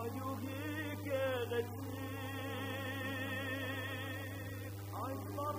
Ayuhi gelecek, aylar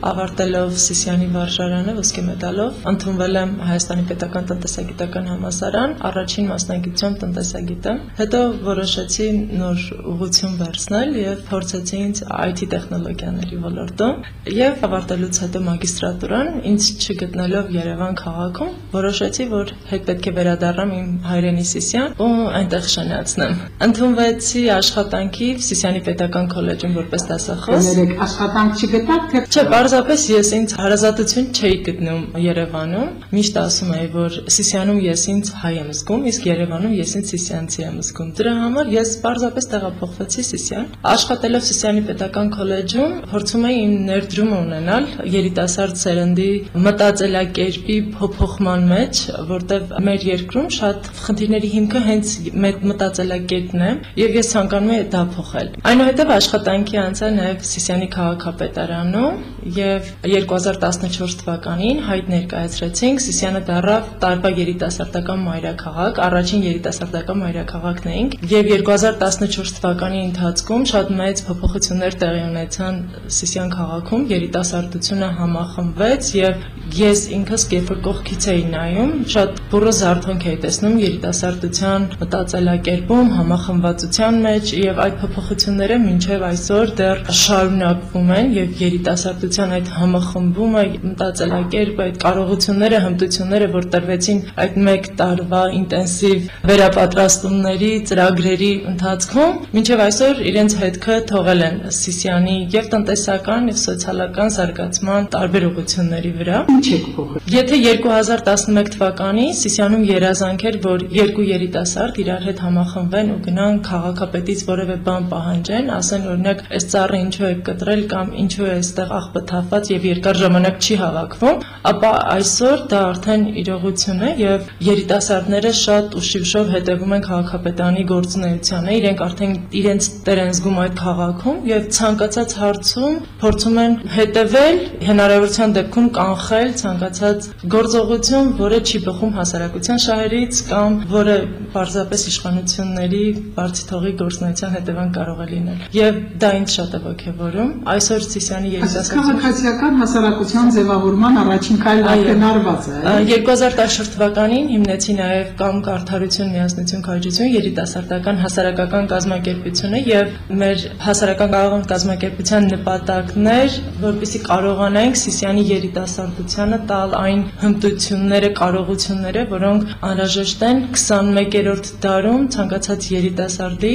Ավարտելով Սիսիանի վարժարանը ոսկե մեդալով ընդունվել եմ Հայաստանի Պետական տնտեսագիտական համալսարան, առաջին մասնագիտությամբ տնտեսագիտը։ Հետո որոշեցի նոր ուղղություն վերցնել եւ փորձեցի ինձ IT տեխնոլոգիաների ոլորտում եւ ավարտելուց հետո մագիստրատուրան ինձ չգտնելով Երևան քաղաքում, որոշեցի, որ հետ պետք է վերադառնամ իմ հայրենի Սիսիան ու այնտեղ շնացնեմ։ Ընդունվեցի աշխատանքի Սիսիանի Պետական քոլեջում որպես դասախոս։ Աշխատանք չգտաք, թե Չէ, Պարզապես ես ինձ հարազատություն չէի գտնում Երևանում։ Միշտ ասում էի, որ Սիսիանում ես ինձ հայ եմ զգում, իսկ Երևանում ես ինձ սիսիանցի եմ զգում։ Դրա համար ես պարզապես տեղափոխվեցի Սիսիան։ Աշխատելով Սիսիանի պետական քոլեջում, փորձում էի իմ ներդրումը ունենալ երիտասարդ սերնդի մտածելակերպի փոփոխման մեջ, որտեղ մեր երկրում շատ խնդիրների հիմքը հենց մեր մտածելակերպն է, եւ ես ցանկանում եմ դա փոխել։ Այնուհետև աշխատանքի անցա նաեւ Սիսիանի քաղաքապետարանում եւ 2014 թվականին հայտ ներկայացրեցինք Սիսիանը դարավ տարվա երիտասարդական մայրաքաղաք, առաջին երիտասարդական մայրաքաղաքն էինք եւ 2014 թվականի ընթացքում շատ մեծ փոփոխություններ տեղի ունեցան Սիսիան քաղաքում, երիտասարդությունը համախմբվեց եւ ես ինքս երբ կողքից էի նայում, շատ բուրը զարթոնք էի տեսնում երիտասարդության մտածելակերպում, համախմբվածության մեջ եւ այդ փոփոխությունները մինչեւ այսօր դեռ շարունակվում են եւ երիտասարդության այդ համախմբումը, մտածելակերպը, այդ կարողությունները, հմտությունները, որ տրվեցին այդ 1 տարվա ինտենսիվ վերապատրաստումների, ծրագրերի ընթացքում, մինչև այսօր իրենց հետքը թողել են Սիսիանի եւ տնտեսական եւ սոցիալական զարգացման տարբեր ուղղությունների վրա։ ինչ եք փոխել։ Եթե 2011 թվականին Սիսիանում երազանք էր, որ երկու երիտասարդ իրար հետ համախմբվեն ու գնան քաղաքապետից որևէ բան պահանջեն, ասեն օրինակ, այս ծառը ինչու է կտրել կամ ինչու է այստեղ աղբը թափված եւ երկար ժամանակ չի հավաքվում, ապա այսօր դա արդեն իրողություն է եւ երիտասարդները շատ ուշիվշով հետևում են քաղաքապետանի գործունեությանը, իրենք արդեն իրենց տեր են զգում այդ քաղաքում եւ ցանկացած հարցում փորձում են հետևել, հնարավորության դեպքում կանխել ցանկացած գործողություն, որը չի բխում հասարակության շահերից կամ որը պարզապես իշխանությունների բարձի թողի գործունեության հետևանք կարող է լինել։ Եվ դա ինձ շատ է ողջևորում։ Այսօր Սիսիանի երիտասարդությունը կոմունիկացիական հասարակության ձևավորման առաջին քայլը Այո։ արդեն արված է։ այ։ 2014 թվականին հիմնեցի նաև կամ կարթարություն միասնություն քաջություն երիտասարդական հասարակական կազմակերպությունը եւ մեր հասարակական կառավարման կազմակերպության նպատակն էր, որպեսզի կարողանանք Սիսիանի երիտասարդությանը տալ այն հմտությունները, կարողությունները, որոնք անհրաժեշտ են 21-րդ դարում ցանկացած երիտասարդի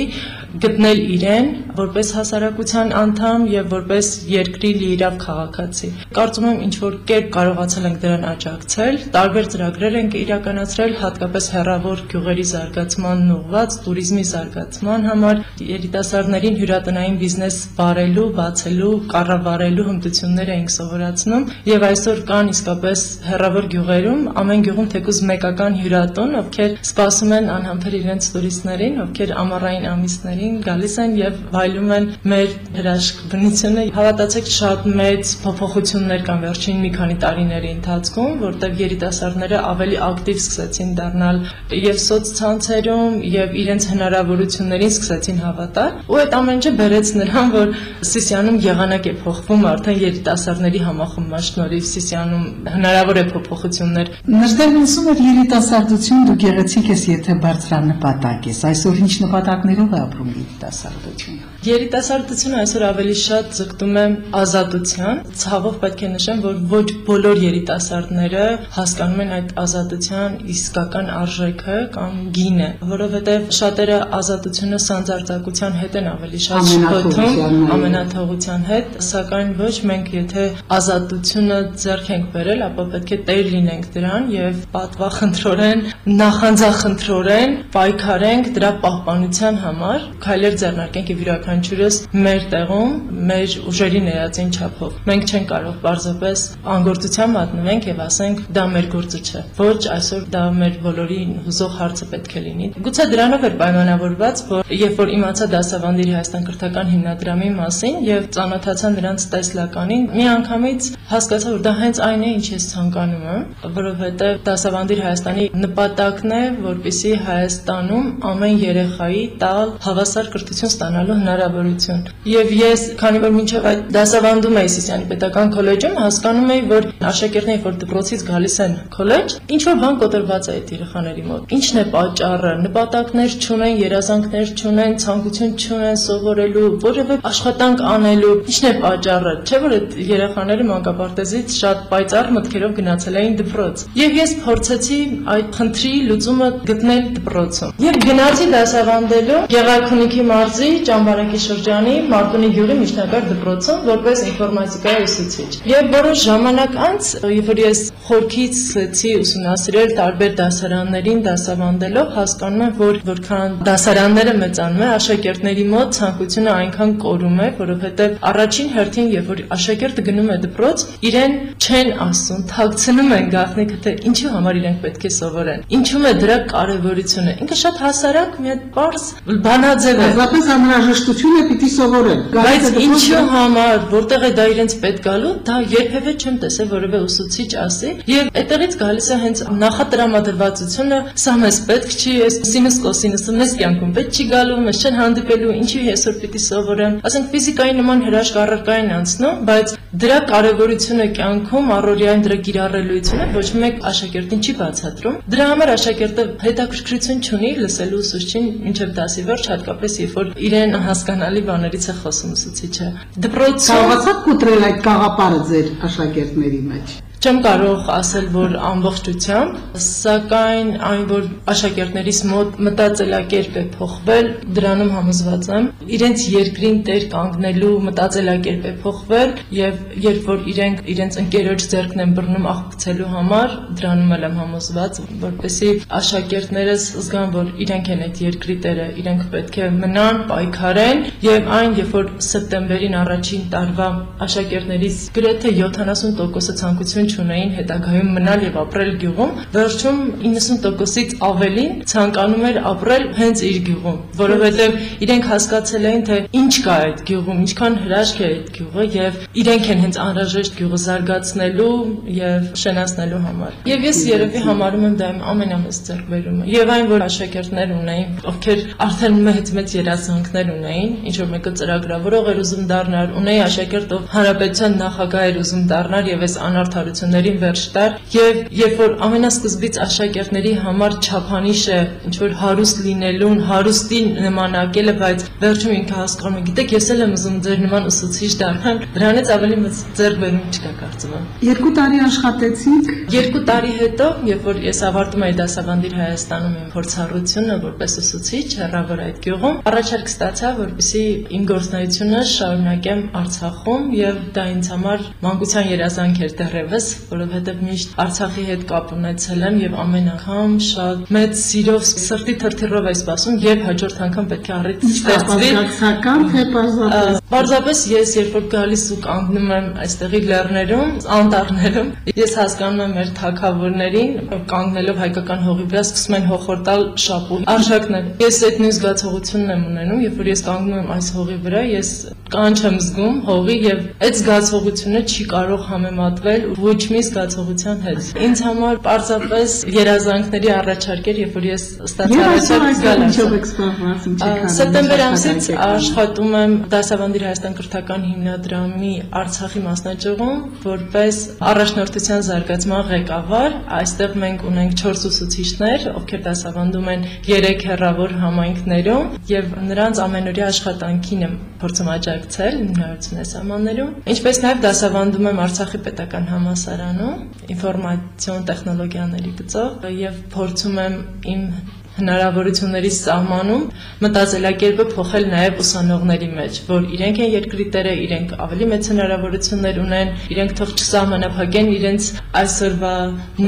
գտնել իրեն որպես հասարակության անդամ եւ որպես երկրի լիիրավ քաղաքացի։ Կարծում եմ ինչ որ կերպ կարողացել ենք դրան աջակցել, տարբեր ծրագրեր ենք իրականացրել, հատկապես հեռավոր գյուղերի զարգացմանն ուղղված туриզմի զարգացման համար, երիտասարդներին հյուրատնային բիզնես վարելու, բացելու, կառավարելու հմտություններ էինք սովորացնում, եւ այսօր կան իսկապես հեռավոր գյուղերում ամեն գյուղում թեկուզ մեկական հյուրատուն, ովքեր սպասում են անհամբեր իրենց туриստներին, ովքեր ամառային ամիսներին գալիս են եւ վայելում են մեր հրաշք բնությունը։ Հավատացեք, շատ մեծ փոփոխություններ կան վերջին մի քանի տարիների ընթացքում, որտեղ երիտասարդները ավելի ակտիվ սկսեցին դառնալ եւ սոցցանցերում եւ իրենց հնարավորություններին սկսեցին հավատալ։ Ու այդ ամեն ինչը բերեց նրան, որ Սիսիանում եղանակ է փոխվում արդեն երիտասարդների համախմբման շնորհիվ Սիսիանում հնարավոր է փոփոխություններ Նժդեն ասում էր երիտասարդություն դու գեղեցիկ ես, եթե բարձրանպատակ ես։ Այսօր ինչ նպատակներով է ապրում երիտասարդությունը։ Երիտասարդությունը այսօր ավելի շատ ձգտում է ազատության։ Ցավով պետք է նշեմ, որ ոչ բոլոր երիտասարդները հասկանում են այդ ազատության իսկական արժեքը կամ գինը, որովհետև շատերը ազատությունը սանձարձակության հետ են ավելի շատ շփոթում, Ամենաթողության, հետ, սակայն ոչ մենք եթե ազատությունը ձեռք ենք բերել, ապա պետք է տեր լինենք դրան եւ պատվախնդրորեն, նախանձախնդրորեն պայքարենք դրա պահպանության համար, քայլեր ձեռնարկենք եւ յուրաքանչյուրս մեր տեղում, մեր ուժերի ներածին չափով։ Մենք չենք կարող պարզապես անգործության մատնվենք եւ ասենք դա մեր գործը չէ։ Ոչ, այսօր դա մեր բոլորի հուզող հարցը պետք է լինի։ Գուցե դրանով էր պայմանավորված, որ երբ որ իմացա դասավանդերի Հայաստան կրթական հիմնադրամի մասին եւ ծանոթացա նրանց տեսլականին, մի անգամից հասկացա, որ դա հենց այն է, ինչ ես ցանկանում եմ, որովհետեւ դասավանդիր Հայաստանի նպատակն է, որպիսի Հայաստանում ամեն երեխայի տալ հավասար կրթություն ստանալու հնարավորություն։ Եվ ես, քանի որ մինչև այդ դասավանդում էի Սիսիանի պետական քոլեջում, հասկանում էի, որ աշակերտները, որ դպրոցից գալիս են քոլեջ, ինչ որ բան կոտրված է այդ երեխաների մոտ։ Ինչն է պատճառը։ Նպատակներ չունեն, երազանքներ չունեն, ցանկություն չունեն սովորելու, որևէ աշխատանք անելու։ Ինչն է պատճառը։ Չէ՞ որ այդ երեխաները մանկապարտեզից շատ պայծառ մտքերով գնացել էին դպրոց։ Եվ ես փորձեցի այդ խնդրի լուծումը գտնել դպրոցում։ Եվ գնացի դասավանդելու Գեղարքունիքի մարզի Ճամբարակի շրջանի Մարտունի գյուղի միջնակարգ դպրոցում որպես ինֆորմատիկայի ուսուցիչ։ Եվ որոշ ժամանակ անց, երբ որ ես խորքից սկսեցի ուսումնասիրել տարբեր դասարաններին դասավանդելով, հասկանում եմ, որ որքան դասարանները մեծանում են, աշակերտների մոտ ցանկությունը այնքան կորում է, որովհետև առաջին հերթին, երբ որ աշակերտը գնում է դպրոց, իրեն չեն ասում, թաքցնում են գաղտնիքը, թե ինչու համար իրենք պետք է սովորեն։ Ինչու՞մ է դրա կարևորությունը։ Ինքը շատ հասարակ մի հատ པարզ բանաձև է։ Պարզապես անհրաժեշտություն է պիտի սովորեն։ Բայց ինչու համար, որտեղ է դա իրենց պետք գալու, դա երբևէ չեմ տեսել որևէ ուսուցիչ ասի, եւ այդտեղից գալիս է հենց նախատրամադրվածությունը, սա մեզ պետք չի, այս սինուս կոսինուսը մեզ կյանքում պետք չի գալու, մեզ չեն հանդիպելու, ինչու այսօր պիտի սովորեմ։ Ասենք ֆիզիկայի նման հրաշք առարկային անցնում, բայց դրա կարևորությունը կյանքում առօրյային դրա կիրառելիությունը ոչ մեկ աշակերտին չի բացատրում։ Դրա համար աշակերտը հետաքրքրություն չունի լսելու ուսուցչին մինչև դասի վերջ, հատկապես երբ որ իրեն հասկանալի բաներից է խոսում ուսուցիչը։ Դպրոցում Կարողացաք կոտրել այդ կաղապարը ձեր աշակերտների մեջ։ Չեմ կարող ասել, որ ամբողջությամբ, սակայն այն, որ աշակերտներիս մոտ մտածելակերպ է փոխվել, դրանում համոզված եմ։ Իրենց երկրին տեր կանգնելու մտածելակերպ է փոխվել եւ երբ որ իրենք իրենց ընկերոջ ձեռքն են բռնում աղբցելու համար, դրանում եմ համոզված, որպեսզի աշակերտներս զգան, որ իրենք են այդ երկրի տերը, իրենք պետք է մնան, պայքարեն եւ այն, երբ որ սեպտեմբերին առաջին տարվա աշակերտներից գրեթե 70%-ը ցանկություն չունեին հետագայում մնալ եւ ապրել գյուղում, վերջում 90%-ից ավելին ցանկանում էր ապրել հենց իր գյուղում, որովհետեւ իրենք հասկացել էին, թե ինչ կա այդ գյուղում, ինչքան հրաշք է այդ գյուղը եւ իրենք են հենց անհրաժեշտ գյուղը զարգացնելու եւ շենացնելու համար։ Եվ ես երևի համարում եմ դա իմ ամենամեծ ձեռքբերումը։ Եվ այն, որ աշակերտներ ունեին, ովքեր արդեն մեծ-մեծ երազանքներ ունեին, ինչ որ մեկը ծրագրավորող էր ուզում դառնալ, ունեի աշակերտ, ով հանրապետության նախագահ էր ուզում դառնալ եւ այս անարդարություններին վերջ տար, եւ երբ որ ամենասկզբից աշակերտների համար չափանիշ է ինչ որ հարուստ լինելուն, հարուստին նմանակելը, բայց վերջում ինքը հասկանում է, գիտեք, ես էլ եմ ուզում ձեր նման ուսուցիչ դառնալ, դրանից ավելի մեծ ձեռքբերում չկա կարծում եմ։ Երկու տարի աշխատեցիք։ Երկու տարի հետո, երբ որ ես ավարտում էի դասավանդիր Հայաստանում իմ փորձառությունը որպես ուսուցիչ հեռավոր այդ գյուղում, առաջարկ ստացա, որպեսզի իմ գործնայությունը շարունակեմ Արցախում եւ դա ինձ համար մանկության երազանք էր դեռևս, որովհետեւ միշտ Արցախի հետ կապ ունեցել եմ եւ ամեն անգամ շատ մեծ սիրով սրտի թրթիռով էի սպասում, երբ հաջորդ անգամ պետք է առիթ ստեղծվի։ Բացական թե բարձրապես։ Բարձրապես ես երբ որ գալիս ու կանգնում եմ այստեղի լեռներում, անտառներում, ես հասկանում եմ մեր թակավորներին, կանգնելով հայկական հողի վրա սկսում են հոխորտալ շապուհի արժակներ։ Ես այդ նույն զգացողությունն եմ ունենում, երբ որ ես կանգնում եմ այս հողի վրա, ես կանչ եմ զգում հողի եւ այդ զգացողությունը չի կարող համեմատվել ոչ մի զգացողության հետ։ Ինձ համար պարզապես երազանքների առաջարկ էր, երբ որ ես ստացա անում։ Սեպտեմբեր ամսից աշխատում եմ Դասավանդիր Հայաստան կրթական հիմնադրամի Արցախի մասնաճյուղում որպես առաջնորդության զարգացման ղեկավար։ Այստեղ մենք ունենք 4 ուսուցիչներ, ովքեր դասավանդում են 3 հեռավոր համայնքներում եւ նրանց ամենօրյա աշխատանքին եմ փորձում աջակցել հնարավորությունս սահմաններում։ Ինչպես նաեւ դասավանդում եմ Արցախի պետական համալսարանում ինֆորմացիոն տեխնոլոգիաների գծով եւ փորձում եմ իմ հնարավորությունների սահմանում մտածելակերպը փոխել նաև ուսանողների մեջ, որ իրենք են երկրի տերը, իրենք ավելի մեծ հնարավորություններ ունեն, իրենք թող չսահմանափակեն իրենց այսօրվա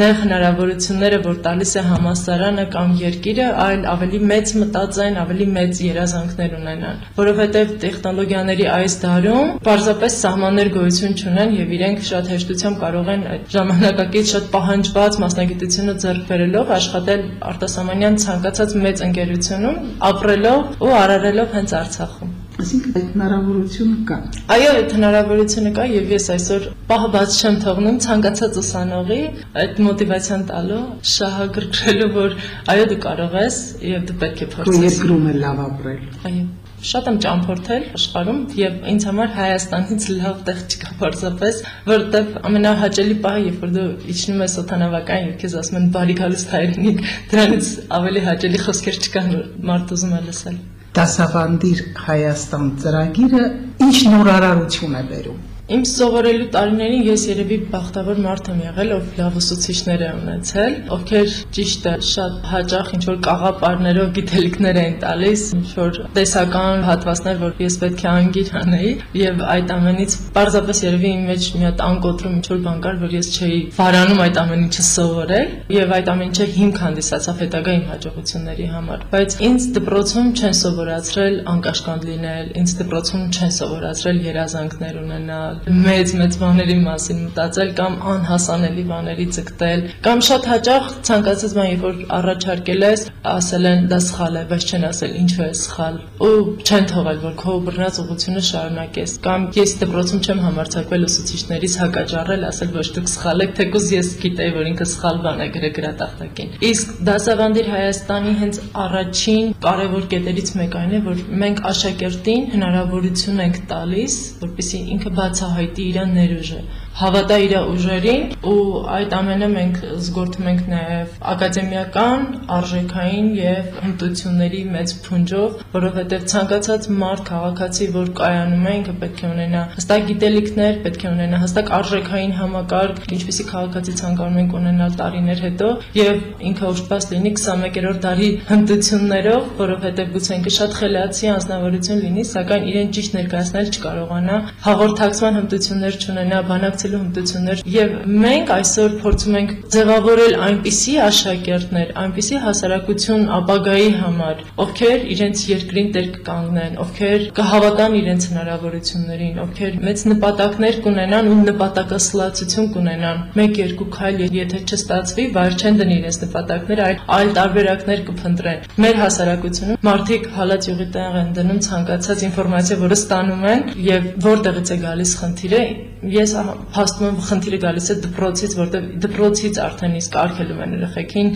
նեղ հնարավորությունները, որ տալիս է համասարանը կամ երկիրը, այլ ավելի մեծ մտածեն, ավելի մեծ երազանքներ ունենան, որովհետև տեխնոլոգիաների այս դարում պարզապես սահմաններ գոյություն չունեն եւ իրենք շատ հեշտությամբ կարող են այդ ժամանակակից շատ պահանջված մասնագիտությունը ձեռք բերելով աշխատել արտասահմանյան ցանկացած մեծ ընկերությունում, ապրելով ու արարելով հենց Արցախում։ Այսինքն այդ հնարավորությունը կա։ Այո, այդ հնարավորությունը կա եւ ես այսօր պահը բաց չեմ թողնում ցանկացած ուսանողի այդ մոտիվացիան տալու, շահագրգռելու, որ այո դու կարող ես եւ դու պետք է փորձես։ Ու երկրում է լավ ապրել։ Այո շատ եմ ճամփորդել աշխարհում եւ ինձ համար Հայաստանից լավ տեղ չկա բարձրապես, որովհետեւ ամենահաճելի պահը, երբ որ դու իջնում ես օթանավական եւ քեզ ասում են բարի գալուստ հայրենիք, դրանից ավելի հաճելի խոսքեր չկան, որ մարդ ուզում է լսել։ Դասավանդիր Հայաստան ծրագիրը ինչ նորարարություն է բերում։ Իմ սովորելու տարիներին ես երևի բախտավոր մարդ եմ եղել, ով լավ ուսուցիչներ է ունեցել, ովքեր ճիշտ է շատ հաճախ ինչ որ կաղապարներով գիտելիքներ են տալիս, ինչ որ տեսական հատվածներ, որ ես պետք է անգիր անեի, եւ այդ ամենից պարզապես երևի իմ մեջ մի հատ անկոտրում ինչ որ բան կար, որ ես չէի վարանում այդ ամեն ինչը սովորել, եւ այդ ամեն ինչը հիմք հանդիսացավ հետագա իմ հաջողությունների համար։ Բայց ինձ դպրոցում չեն սովորացրել անկաշկանդ լինել, ինձ դպրոցում չեն սովորացրել երազանքներ ունենալ, մեծ-մեծ բաների մասին մտածել կամ անհասանելի բաների ձգտել կամ շատ հաճախ ցանկացած բան երբ որ առաջարկել ես ասել են դա սխալ է բայց չեն ասել ինչու է սխալ ու չեն թողել որ քո բռնած ուղությունը շարունակես կամ ես դպրոցում չեմ համարցակվել ուսուցիչներից հակաճառել ասել ոչ դուք սխալ եք թեկուզ ես գիտեի որ ինքը սխալ բան է գրել գրատախտակին իսկ դասավանդիր Հայաստանի հենց առաջին կարևոր կետերից մեկը այն է որ մենք աշակերտին հնարավորություն ենք տալիս որպեսզի ինքը բաց բացահայտի իր ներուժը հավատա իր ուժերին ու այդ ամենը մենք զգորթում ենք նաև ակադեմիական, արժեքային եւ հմտությունների մեծ փունջով, որովհետեւ ցանկացած մարդ քաղաքացի, որ կայանում է, ինքը պետք է ունենա հստակ գիտելիքներ, պետք է ունենա հստակ արժեքային համակարգ, ինչպեսի քաղաքացի ցանկանում ենք ունենալ տարիներ հետո եւ ինքը ուշտված լինի 21-րդ դարի հմտություններով, որովհետեւ գուցե ինքը շատ խելացի անձնավորություն լինի, սակայն իրեն ճիշտ ներկայացնել չկարողանա, հաղորդակցման հմտություններ չունենա, բանակցել ներկայացելու հմտություններ եւ մենք այսօր փորձում ենք ձևավորել այնպիսի աշակերտներ, այնպիսի հասարակություն ապագայի համար, ովքեր իրենց երկրին տեր կկանգնեն, ովքեր կհավատան իրենց հնարավորություններին, ովքեր մեծ նպատակներ կունենան ու նպատակասլացություն կունենան։ 1-2 քայլ եթե չստացվի, վայր չեն դնի իրենց նպատակները, այլ այլ տարբերակներ կփնտրեն։ Մեր հասարակությունում մարդիկ հալած յուղի տեղ են դնում ցանկացած ինֆորմացիա, որը ստանում են եւ որտեղից է գալիս խնդիրը ես փաստում խնդիրը գալիս է դպրոցից, որտեղ դպրոցից արդեն իսկ արգելում են երեխեքին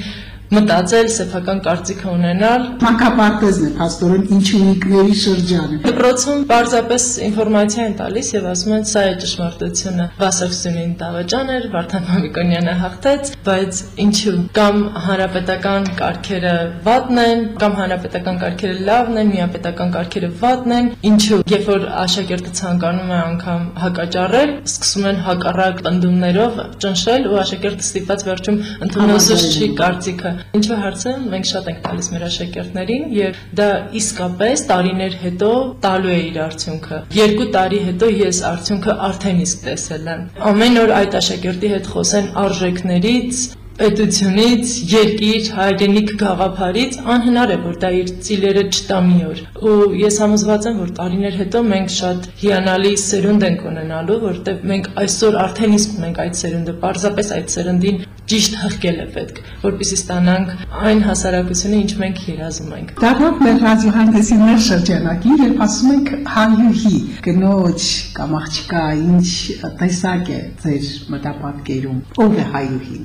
մտածել, սեփական կարծիք ունենալ։ Մանկապարտեզն է փաստորեն ինչունիկների շրջանը։ Դպրոցում պարզապես ինֆորմացիա են տալիս եւ ասում են սա է ճշմարտությունը։ Վասակցությունին դավաճան էր, Վարդան Մամիկոնյանը հաղթեց, բայց ինչու կամ հանրապետական կարգերը վատն են, կամ հանրապետական կարգերը լավն են, միապետական կարգերը վատն են։ Ինչու, երբ որ աշակերտը ցանկանում է անգամ հակաճառել, սկսում են հակառակ ընդդումներով ճնշել ու աշակերտը ստիպված վերջում ընդունում ուսուցչի կարծիքը Ինչու հարցը մենք շատ ենք տալիս մեր աշակերտներին եւ դա իսկապես տարիներ հետո տալու է իր արդյունքը։ Երկու տարի հետո ես արդյունքը արդեն իսկ տեսել եմ։ Ամեն օր այդ աշակերտի հետ խոսեն արժեքներից, պետությունից, երկիր, հայրենիք գաղափարից անհնար է որ դա իր ծիլերը չտա մի օր։ Ու ես համոզված եմ որ տարիներ հետո մենք շատ հիանալի սերունդ ենք ունենալու, որտեղ մենք այսօր արդեն իսկ մենք այդ սերունդը, պարզապես այդ սերնդին ճիշտ հղկել է պետք, որպեսզի ստանանք այն հասարակությունը, ինչ մենք երազում ենք։ Դառնանք մեր ռադիոհանդեսի մեր շրջանակին, երբ ասում ենք հայուհի, կնոջ կամ աղջկա, ինչ տեսակ է ձեր մտապատկերում, ով է հայուհին,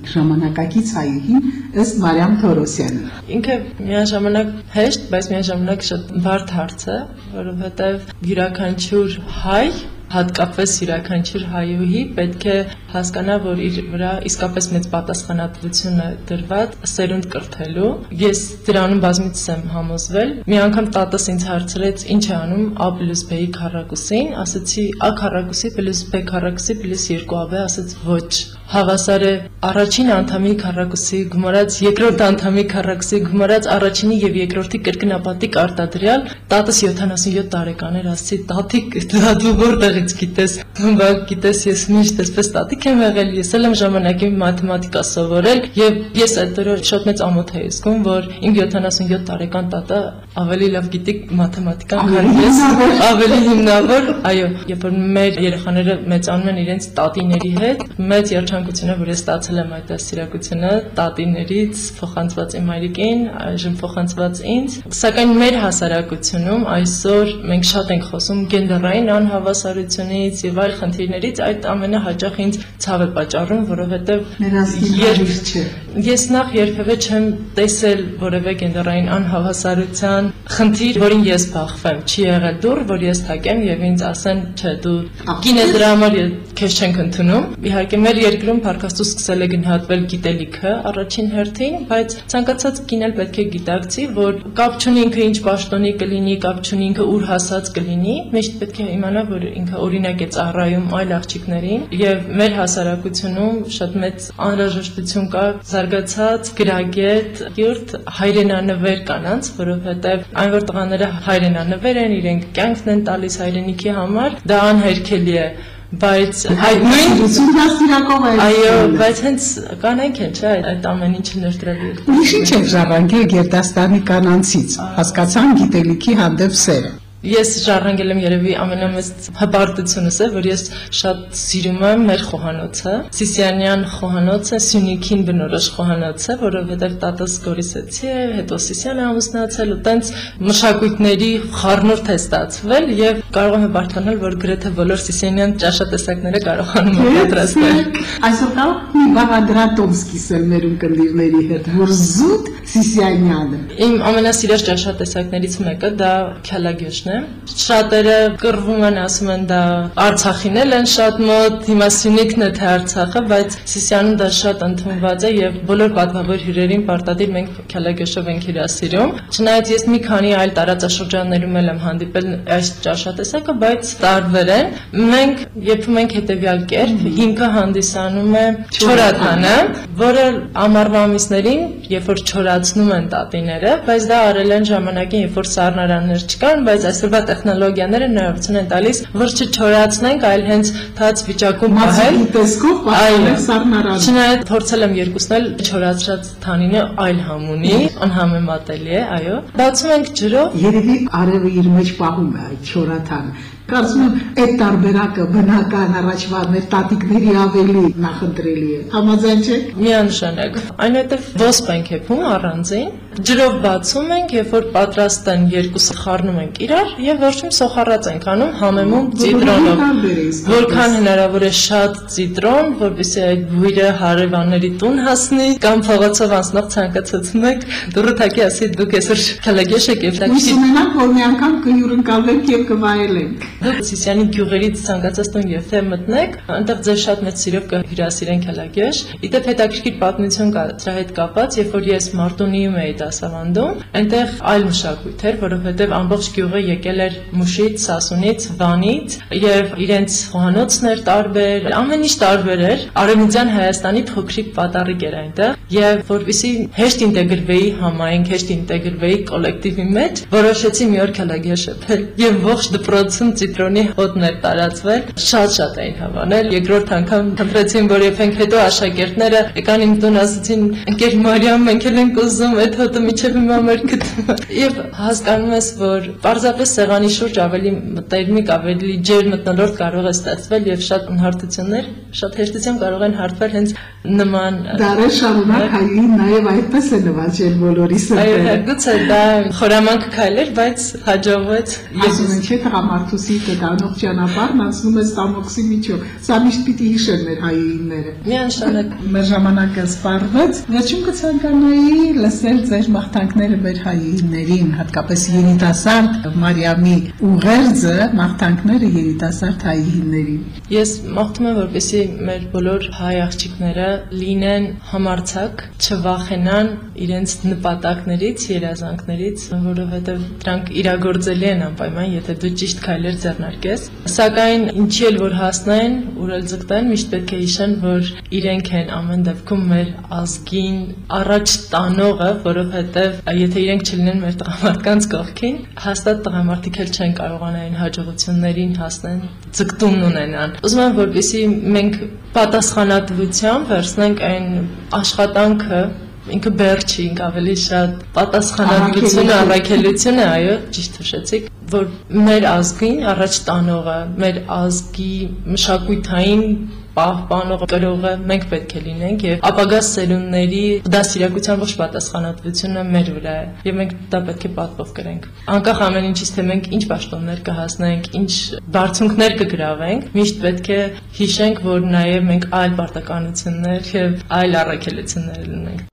ժամանակակից հայուհին ըստ Մարիամ Թորոսյանի։ Ինքը միաժամանակ հեշտ, բայց միաժամանակ շատ բարդ հարց է, որովհետև յուրաքանչյուր հայ հատկապես յուրաքանչյուր հայուհի պետք է հասկանա, որ իր վրա իսկապես մեծ պատասխանատվություն է դրված սերունդ կրթելու։ Ես դրանում բազմիցս եմ համոզվել։ Մի անգամ տատս ինձ հարցրեց, ինչ է անում A + B-ի քառակուսին, ասացի A քառակուսի + B քառակուսի + 2AB, ասաց ոչ հավասար է առաջին անդամի քառակուսի գումարած երկրորդ անդամի քառակուսի գումարած առաջինի եւ երկրորդի կրկնապատիկ արտադրյալ տատս 77 տարեկան էր ասացի տատիկ դա դու որտեղից գիտես բա գիտես ես միշտ այսպես տատիկ եմ եղել ես էլ եմ ժամանակին մաթեմատիկա սովորել եւ ես այդ դրը շատ մեծ ամոթ եմ զգում որ իմ 77 տարեկան տատը ավելի լավ գիտի մաթեմատիկան քան ես ավելի հիմնավոր այո երբ որ մեր երեխաները մեծանում են իրենց տատիների հետ մեծ երջանք երջանկություն է, որ ես ստացել եմ այդ դաստիարակությունը տատիներից, փոխանցված իմ մայրիկին, այժմ փոխանցված ինձ։ Սակայն մեր հասարակությունում այսօր մենք շատ ենք խոսում գենդերային անհավասարությունից եւ այլ խնդիրներից, այդ ամենը հաճախ ինձ ցավ է պատճառում, որովհետեւ ես նախ երբևէ չեմ տեսել որևէ գենդերային անհավասարության խնդիր, որին ես բախվեմ։ Չի եղել դուր, որ ես թակեմ եւ ինձ ասեն, չէ, դու կին ես դրա համար քեզ չենք ընդունում։ Իհարկե մեր երկրում Փարքաստու սկսել է գնահատվել գիտելիքը առաջին հերթին, բայց ցանկացած կին էլ պետք է գիտակցի, որ կապ չունի ինքը ինչ պաշտոնի կլինի, կապ չունի ինքը ուր հասած կլինի, միշտ պետք է իմանա, որ ինքը օրինակ է ծառայում այլ աղջիկներին եւ մեր հասարակությունում շատ մեծ անհրաժեշտություն կա զարգացած գրագետ, յուրտ հայրենանվեր կանանց, որովհետեւ այն որ տղաները հայրենանվեր են, իրենք կյանքն են տալիս հայրենիքի համար, դա անհերքելի է բայց այդ նույն ուսում դաստիարակող է այո բայց հենց կանենք են չէ այդ ամեն ինչը ներդրելու ուրիշ ինչ է ժառանգել Գերդաստանի կանանցից հասկացան գիտելիքի հանդեպ սերը Ես ժառանգել եմ երևի ամենամեծ հպարտությունս է, որ ես շատ սիրում եմ մեր խոհանոցը։ Սիսյանյան խոհանոցը Սյունիքին բնորոշ խոհանոց է, որովհետև տատս Գորիսեցի է, հետո Սիսյանը ամուսնացել ու տենց մշակույթների խառնուրդ է ստացվել եւ կարող եմ հպարտանալ, որ գրեթե բոլոր Սիսյանյան ճաշատեսակները կարողանում եմ պատրաստել։ Այսօր կարող մի Բաղադրատոմսկի սերներում կնդիրների հետ, որ զուտ Սիսյանյանը։ Իմ ամենասիրած ճաշատեսակներից մեկը դա քյալագյուշն է է։ Շատերը կռվում են, ասում են դա Արցախին էլ են շատ մոտ, հիմա Սյունիքն է թե Արցախը, բայց Սիսիանում դա շատ ընդունված է եւ բոլոր պատվավոր հյուրերին պարտադիր մենք քյալագեշով ենք հյուրասիրում։ Չնայած ես մի քանի այլ տարածաշրջաններում եմ հանդիպել այս ճաշատեսակը, բայց տարբեր են։ Մենք եփում ենք հետեւյալ կերպ, հիմքը հանդիսանում է չորաթանը, որը ամառվա ամիսներին, երբ որ չորացնում են տատիները, բայց դա արել են ժամանակին, երբ որ սառնարաններ չկան, բայց այս այսօրվա տեխնոլոգիաները հնարավորություն են տալիս որ չչորացնենք, այլ հենց թաց վիճակում Մասի տեսքով պահել սառնարան։ Չնայած փորձել եմ երկուսն էլ չորացրած թանինը այլ համ ունի, անհամեմատելի է, այո։ Բացում ենք ջրով։ Երևի արևը իր մեջ պահում է այդ չորաթանը։ Կարծում եմ այդ տարբերակը բնական առաջվա մեր տատիկների ավելի նախընտրելի է։ Համաձայն չեք։ Միանշանակ։ Այնուհետև ոսպ ենք եփում առանձին, ջրով բացում ենք, երբ որ պատրաստ են երկուսը խառնում ենք իրար եւ վերջում սոխառած ենք անում համեմում ցիտրոնով։ Որքան հնարավոր է շատ ցիտրոն, որովհետեւ այդ բույրը հարևանների տուն հասնի կամ փողոցով անցնող ցանկացածում եք դուրը թակի ասի դուք այսօր քալագեշ եք եւ դուք ունենաք որ մի անգամ կհյուրընկալվենք եւ կվայելենք։ Դուք Սիսիանի գյուղերից ցանկացած տուն եւ թե մտնեք, այնտեղ ձեր շատ մեծ սիրով կհյուրասիրեն քալագեշ։ Իդեպ հետաքրքիր պատմություն կա դրա հետ կապված, երբ որ ես Մարտունիում էի դասավանդում, այնտեղ այլ մշակույթ էր, որովհետև ամբողջ գյուղը եկել էր Մուշից, Սասունից, Վանից եւ իրենց խոհանոցն էր տարբեր, ամեն ինչ տարբեր էր։ Արևմտյան Հայաստանի փոքրիկ պատառիկ էր այնտեղ եւ որովհետեւ հեշտ ինտեգրվեի համայնք, հեշտ ինտեգրվեի կոլեկտիվի մեջ, որոշեցի մի օր քալագեր շփել եւ ողջ դպրոցում ցիտրոնի հոտներ տարածվել, շատ-շատ էին հավանել։ Երկրորդ անգամ խնդրեցին, որ եփենք հետո աշակերտները եկան իմ տուն ասացին, ընկեր Մարիամ, մենք էլ ենք ուզում այդ հոտը միջև հիմա մեր գտնում։ Եվ հասկանում ես, որ պարզապես սեղանի շուրջ ավելի մտերմիկ, ավելի ջեր մտնոլորտ կարող է ստացվել եւ շատ անհարթություններ շատ հեշտությամբ կարող են հարթվել հենց նման Դարեր շարունակ հային նաեւ այդպես է նվաճել բոլորի սրտերը։ Այո, գուցե դա խորամանկ քայլ էր, բայց հաջողվեց։ Ասում են, չէ՞ տղամարդուսի կդանող ճանապարհն անցնում է ստամոքսի միջով։ Սա միշտ պիտի հիշեն մեր հայինները։ Միանշանակ մեր ժամանակը սպառվեց։ Վերջում կցանկանայի լսել ձեր մաղթանքները մեր հայիններին, հատկապես երիտասարդ Մարիամի ուղերձը, մաղթանքները երիտասարդ հայիններին։ Ես մաղթում եմ, որպեսզի մեր բոլոր հայ աղջիկները լինեն համարցակ, չվախենան իրենց նպատակներից, երազանքներից, որովհետև դրանք իրագործելի են անպայման, եթե դու ճիշտ քայլեր ձեռնարկես։ Սակայն ինչի էլ որ հասնեն, ուր էլ ձգտեն, միշտ պետք է հիշեն, որ իրենք են ամեն դեպքում մեր ազգին առաջ տանողը, որովհետև եթե իրենք չլինեն մեր տղամարդկանց կողքին, հաստատ տղամարդիկ էլ չեն կարողանա այն հաջողություններին հասնեն, ձգտումն ունենան։ Ուզում եմ, որպեսզի մենք պատասխանատվությամբ վերցնենք այն աշխատանքը, ինքը բեր չի, ինք ավելի շատ պատասխանատվությունը, առաքելությունը, այո, ճիշտ հիշեցիք, որ մեր ազգին առաջ տանողը, մեր ազգի մշակույթային պահպանողը, կրողը մենք պետք է լինենք եւ ապագա սերունդների դասիրակության ոչ պատասխանատվությունը մեր վրա է եւ մենք դա պետք է պատվով կրենք։ Անկախ ամեն ինչից թե մենք ինչ պաշտոններ կհասնենք, ինչ բարձունքներ կգրավենք, միշտ պետք է հիշենք, որ նաեւ մենք այլ պարտականություններ եւ այլ առաքելություններ ունենք։